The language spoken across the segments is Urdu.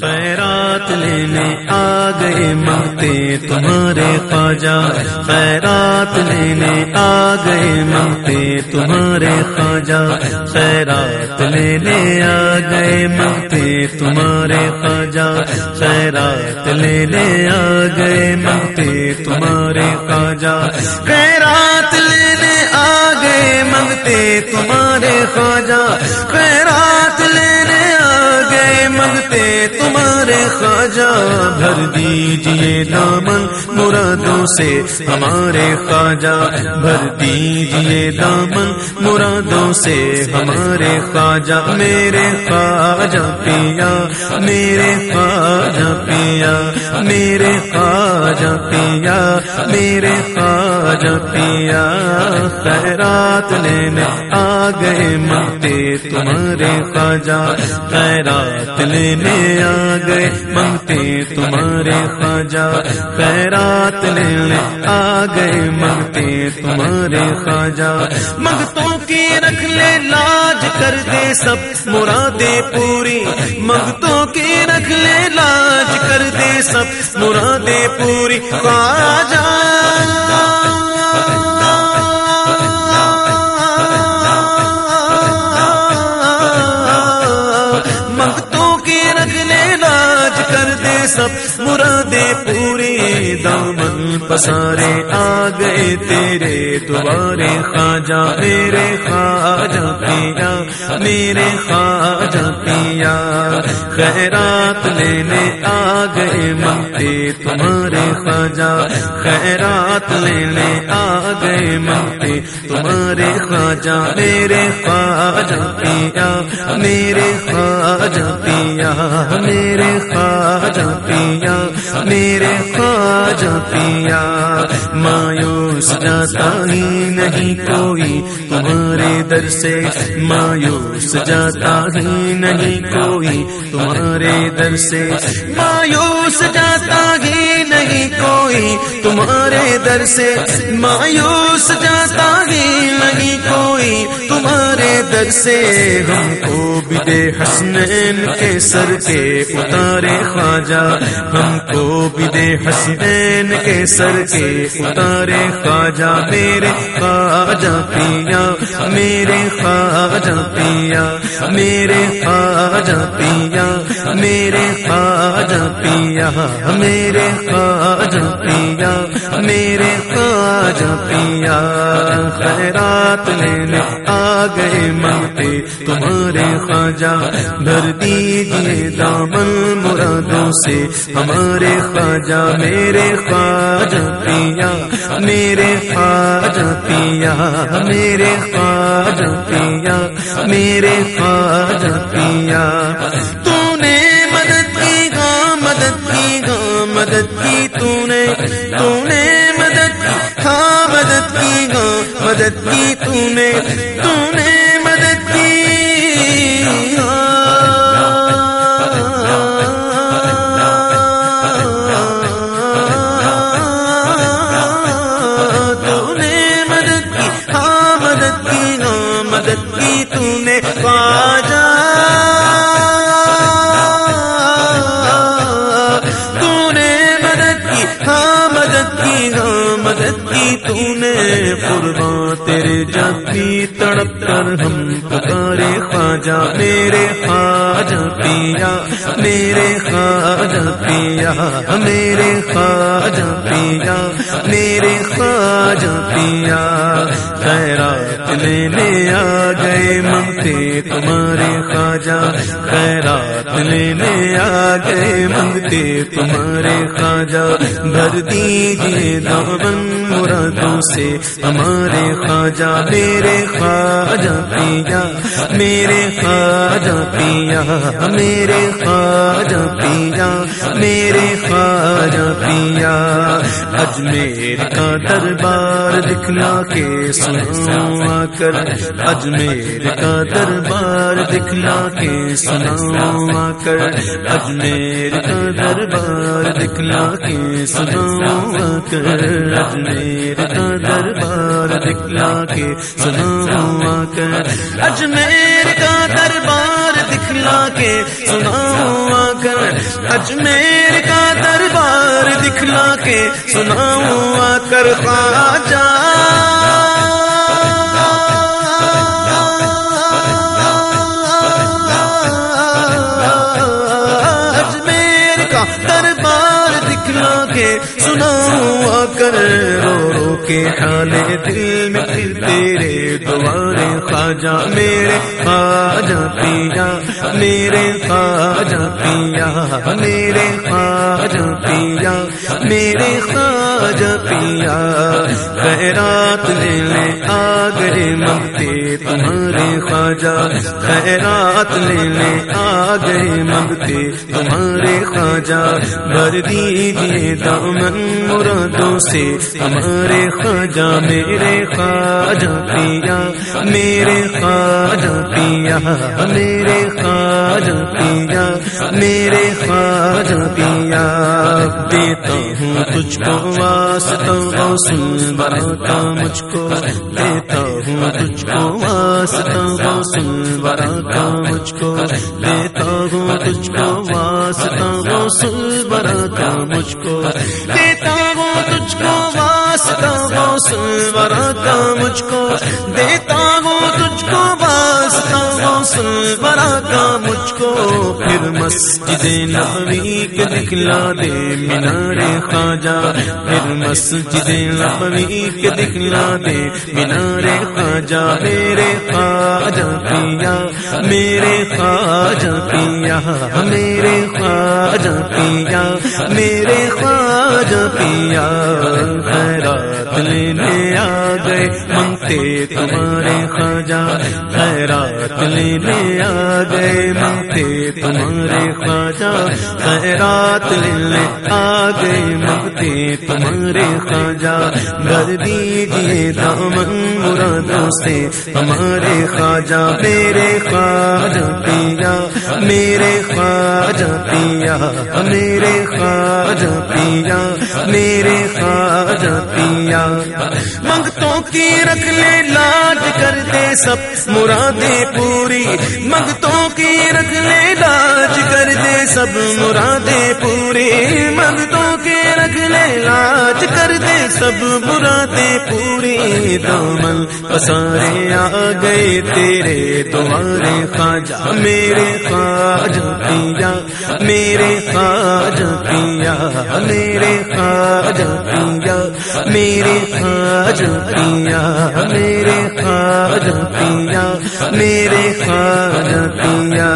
خیرات لینے آ گئے منگتے تمہارے خواجہ۔ خیرات لینے آ گئے منگتے تمہارے خواجہ۔ خیرات لینے آ گئے منگتے تمہارے خواجہ۔ خیرات لینے آ گئے منگتے تمہارے خواجہ۔ جی خواجہ بھر دیجیے دامن مرادوں سے، ہمارے خواجہ، بھر دیجیے دامن مرادوں سے، ہمارے خواجہ، میرے خواجہ پیا، میرے خواجہ پیا، میرے خواجہ پیا، میرے خواجہ پیا۔ خیرات لینے آ گئے منگتے تمہارے خواجہ خیرات لینے آ گئے منگتے تمہارے خواجہ پیرات لینے آ گئے منگتے تمہارے خواجہ۔ مگتوں کی رکھ لے، لاج کر دے سب مرادیں پوری۔ مگتوں کی رکھ لے، لاج کر دے سب مرادیں پوری۔ خواجہ پسارے آ گئے تیرے دوبارے خواجہ، میرے خواجہ پیا، میرے خواجہ پیا۔ خیرات لینے آ گئے منگتے تمہارے خواجہ۔ خیرات لینے آ گئے منگتے تمہارے خواجہ۔ میرے خواجہ پیا، میرے خواجہ پیا، میرے خواجہ پیا، میرے پیا مایو مایوس جاتا ہی نہیں کوئی۔ تمہارے در سے مایوس جاتا ہی نہیں کوئی۔ تمہارے در سے مایوس جاتا ہی نہیں کوئی۔ تمہارے در سے مایوس جاتا ہی نہیں کوئی۔ تمہارے در سے ہم کو بھی دے حسنین کے سر کے اتارے خواجہ۔ ہم کو بھی دے حسنین کے سر کے اتارے خواجہ۔ میرے خواجہ پیا، میرے خواجہ پیا، میرے خواجہ پیا، میرے خواجہ پیا، میرے خواجہ پیا، میرے خواجہ پیا۔ خیرات لینے آ گئے منگتے تمہارے خواجہ بھر دیجیے دامن مرادوں سے۔ ہمارے خواجہ، میرے خواجہ پیا، میرے خواجہ پیا، میرے خواجہ پیا، میرے خواجہ پیا۔ تو نے مدد کی گا مدد کی گا مدد کی تو نے تو نے مدد کی ہاں مدد کی گا مدد کی تو نے تو نے تڑپ کر ہم پکارے خواجہ، میرے خواجہ پیا، میرے خواجہ پیا، میرے خواجہ پیا، میرے خواجہ پیا۔ خیرات لینے آ گئے منگتے تمہارے خواجہ، خیرات لینے آ گئے منگتے تمہارے خواجہ۔ بھر دیجیے دامن مرادوں سے، ہمارے خواجہ، میرے خواجہ پیا، میرے خواجہ پیا، میرے خواجہ پیا، میرے خواجہ پیا۔ اجمیر کا دربار دکھلا کے سناؤ آ کر اجمیر کا دربار دکھلا کے سناؤ آ کر اجمیر کا دربار دکھلا کے سناؤ آ کر اجمیر کا دربار دکھلا کے سناؤ آ کر۔ اجمیر کا دربار دکھلا کے سناؤں آ کر۔ اجمیر کا دربار دکھلا کے سناؤں آ کر۔ خواجہ دکھلا کے سناؤں آ کر رو رو کے حالے دل میں پھر تیرے دوارے خواجہ میرے خواجہ پیا، میرے خواجہ پیا، میرے خواجہ پیا، میرے خواجہ پیا۔ خیرات لے لے آ گئے منگتے تمہارے خواجہ خیرات لینے آ گئے منگتے تمہارے خواجہ۔ بھر دیجیے دامن مرادوں سے ہمارے خواجہ۔ میرے خواجہ پیا، میرے خواجہ پیا، میرے پیا میرے خواجہ پیا دیتا ہوں تجھ کو واسطہ غوث براتا مجھ کو دیتا ہوں تجھ کو واسطہ غوث براتا مجھ کو دیتا ہوں تجھ کو واسطہ غوث براتا مجھ کو دیتا ہوں تجھ کو واسطہ غوث براتا مجھ کو دیتا ہوں تجھ کو واسطہ غوث براتا مجھ کو پھر مسجد نبوی کے دکھلا دے مینار خواجہ، پھر مسجد نبوی کے دکھلا دے مینار خواجہ، میرے خواجہ پیا، میرے خواجہ پیا، میرے خواجہ پیا، میرے خواجہ پیا، خیرات لینے آ گئے، منگتے تمہارے خواجہ لے آ گئے تھے تمہارے خان خواجہ خیرات لینے آ گئے منگتے تمہارے خواجہ گھر دیجیے دامن مرادوں سے۔ ہمارے خواجہ، میرے خواجہ پیا، میرے خواجہ پیا، میرے خواجہ پیا، میرے خواجہ پیا۔ منگتوں کی رکھ لے، لاج کر دے سب مرادیں پوری۔ منگتوں کی رکھ لے، لاج کر دے سب مرادیں پوری منگتوں کی رکھ لے لاج کر دے سب مرادیں پوری۔ دامن پسارے آ گئے تیرے تمہارے خواجہ، میرے خواجہ پیا میرے خواجہ پیا میرے خواجہ پیا میرے خواجہ پیا میرے خواجہ پیا میرے خواجہ پیا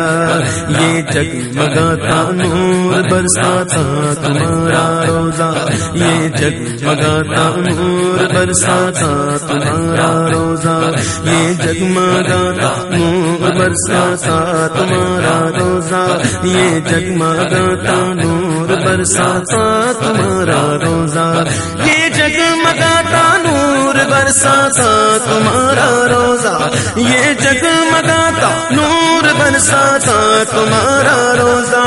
یہ جگمگاتا نور برساتا تمہارا روزہ یہ جگمگاتا نور برساتا تمہارا روزہ یہ جگمگاتا نور برساتا تمہارا روزہ یہ جگمگاتا نور برساتا تمہارا روزہ یہ نور برساتا تمہارا روزہ یہ جگمگاتا نور برساتا تمہارا روزہ۔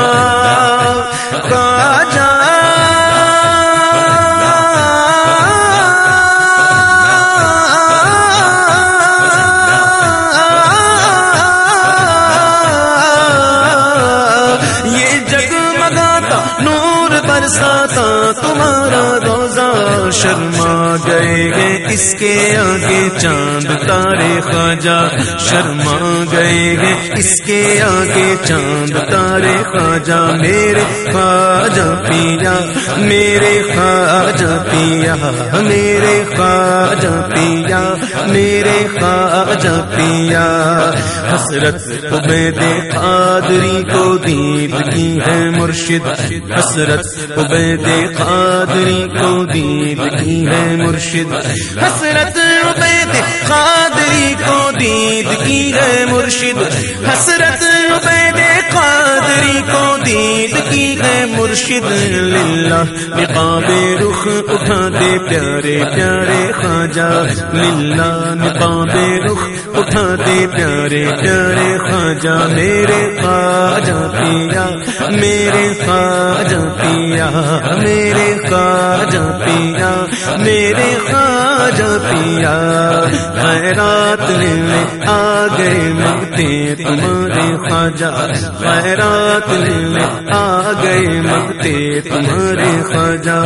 کے آگے چاند تارے خواجہ شرما گئے گے۔ اس کے آگے چاند تارے خواجہ، میرے خواجہ پیا، میرے خواجہ پیا، میرے خواجہ پیا، میرے خواجہ پیا۔ حسرت عبید قادری کو دید کی ہے مرشد۔ حسرت عبید قادری کو دید کی ہے مرشد۔ حسرت قادری کو دید کی ہے مرشد حسرت عبید کو دید کی ہے مرشد للہ۔ نقاب رخ اٹھا دے پیارے پیارے خواجہ للہ۔ نقاب رخ اٹھا دے پیارے پیارے خواجہ۔ میرے خواجہ پیا، میرے خواجہ پیا، میرے خواجہ پیا، میرے خواجہ پیا۔ خیرات لینے آ گئے منگتے تمہارے خواجہ خیرات لینے آ گئے مگتے تمہارے خواجہ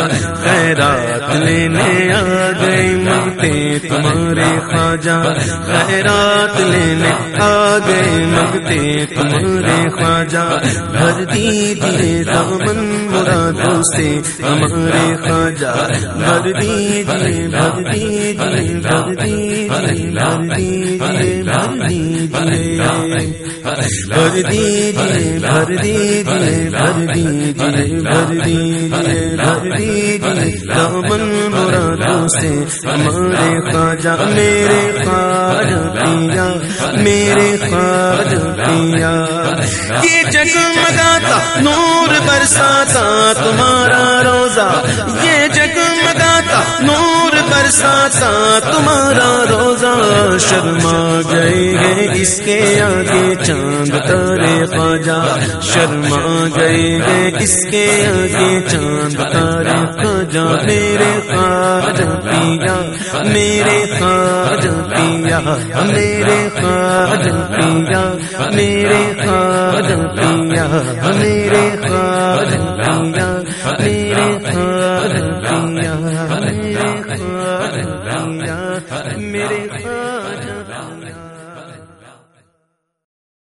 خیرات لینے آ گئے مگتے تمہارے خواجہ خیرات لینے آ گئے مگتے تمہارے خواجہ بھر دیجیے دامن مرادوں سے ہمارے خواجہ بھر دیجیے بھر دیجیے بھر دیجیے سے ہمارے خواجہ میرے خواجہ پیا میرے خواجہ پیا یہ جگمگاتا، نور برساتا، تمہارا روزہ، یہ نور برساتا تمہارا روزہ شرما گئے ہیں۔ اس کے آگے چاند تارے خواجہ شرما گئے ہیں۔ اس کے آگے چاند تارے خواجہ، میرے خواجہ پیا، میرے خواجہ پیا، میرے خواجہ پیا، میرے خواجہ پیا، میرے خواجہ پیا